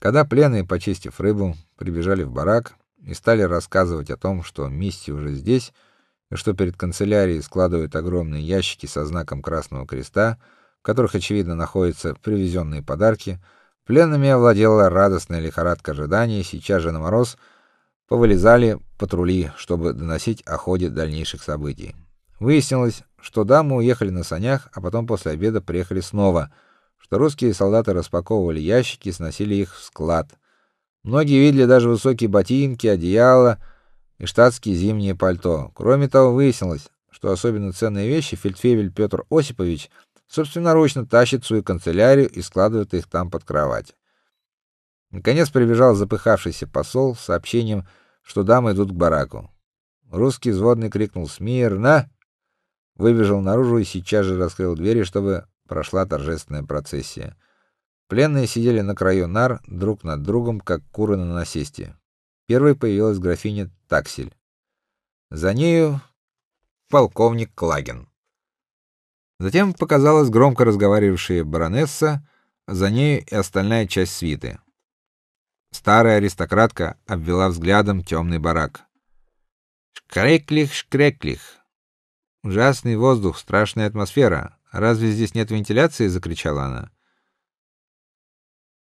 Когда пленные, почистив рыбу, прибежали в барак и стали рассказывать о том, что Мисси уже здесь, и что перед канцелярией складывают огромные ящики со знаком Красного Креста, в которых очевидно находятся привезенные подарки, пленными овладела радостная лихорадка ожидания, сейчас же на мороз повылезали патрули, чтобы доносить о ходе дальнейших событий. Выяснилось, что дамы уехали на санях, а потом после обеда приехали снова, что русские солдаты распаковывали ящики и сносили их в склад. Многие видели даже высокие ботинки, одеяла и штатские зимние пальто. Кроме того, выяснилось, что особенно ценные вещи фельдфебель Петр Осипович собственноручно тащит в свою канцелярию и складывает их там под кровать. Наконец прибежал запыхавшийся посол с сообщением, что дамы идут к бараку. Русский взводный крикнул: "Смирно!" Выбежал наружу и сейчас же раскрыл двери, чтобы прошла торжественная процессия. Пленные сидели на краю нар друг над другом, как куры на насесте. Первой появилась графиня Таксель. За нею полковник Клагин. Затем показалась громко разговаривавшая баронесса, за ней и остальная часть свиты. Старая аристократка обвела взглядом темный барак. Шкреклих, шкреклих. Ужасный воздух, страшная атмосфера. Разве здесь нет вентиляции, закричала она.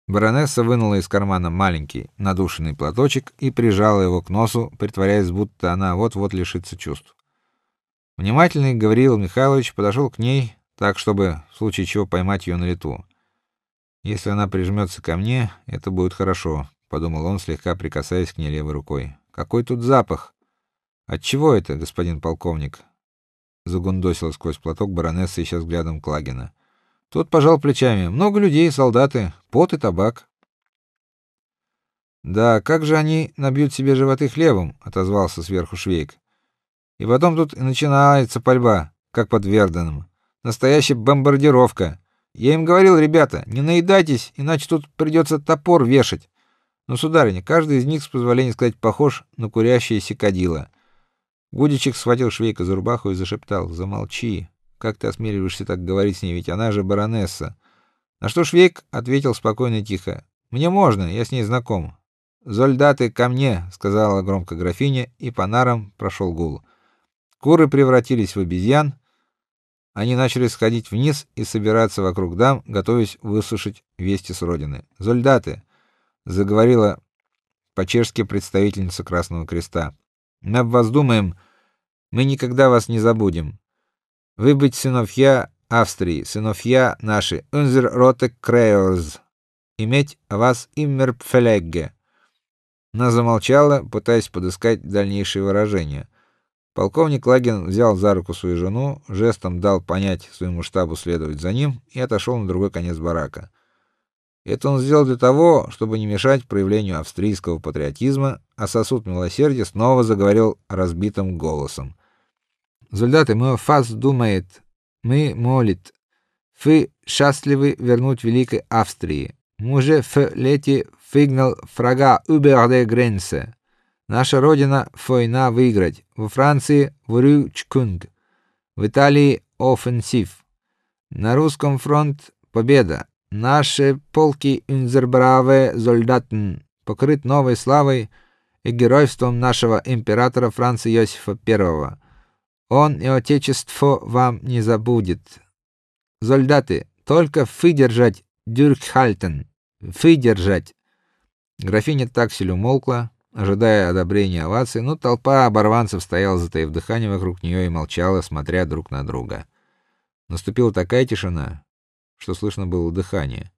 Баронесса вынула из кармана маленький надушенный платочек и прижала его к носу, притворяясь, будто она вот-вот лишится чувств. Внимательный Гавриил Михайлович подошел к ней, так чтобы в случае чего поймать ее на лету. Если она прижмется ко мне, это будет хорошо, подумал он, слегка прикасаясь к ней левой рукой. Какой тут запах? От чего это, господин полковник? Загундосила сквозь платок баронесса, ища взглядом Клагина. Тот пожал плечами. Много людей, солдаты, пот и табак. Да, как же они набьют себе животы хлебом, отозвался сверху Швейк. И потом тут и начинается пальба, как под Верденом. Настоящая бомбардировка. Я им говорил, ребята, не наедайтесь, иначе тут придется топор вешать. Но сударыня, каждый из них, с позволения сказать, похож на курящееся кадило. Гудичек схватил Швейка за рубаху и зашептал: "Замолчи. Как ты осмеливаешься так говорить с ней, ведь она же баронесса?" На что Швейк ответил спокойно и тихо: "Мне можно, я с ней знаком". "Зольдаты ко мне", сказала громко графиня, и по нарам прошел гул. Куры превратились в обезьян. Они начали сходить вниз и собираться вокруг дам, готовясь выслушать вести с родины. "Зольдаты", заговорила по-чешски представительница Красного Креста. Мы об мы никогда вас не забудем. Вы быть сыновья Австрии, сыновья наши, unser rote Kreuz. Иметь вас immer pflege. Она замолчала, пытаясь подыскать дальнейшие выражения. Полковник Лагин взял за руку свою жену, жестом дал понять своему штабу следовать за ним и отошел на другой конец барака. Это он сделал для того, чтобы не мешать проявлению австрийского патриотизма, а сосуд милосердия снова заговорил разбитым голосом. Солдаты, мы фас думает, мы молит. Вы счастливы вернуть великой Австрии. Муже в лете выгнал врага über die Grenze. Наша родина война выиграть. Во Франции Vorrückung. В Италии Offensive. На русском фронт победа. Наши полки унзербраве солдатен покрыт новой славой и геройством нашего императора Франца Иосифа I. Он и отечество вам не забудет. Солдаты, только выдержать дюркхальтен, выдержать. Графиня таксель умолкла, ожидая одобрения оваций, но толпа оборванцев стояла затаив дыхание вокруг нее и молчала, смотря друг на друга. Наступила такая тишина, что слышно было дыхание.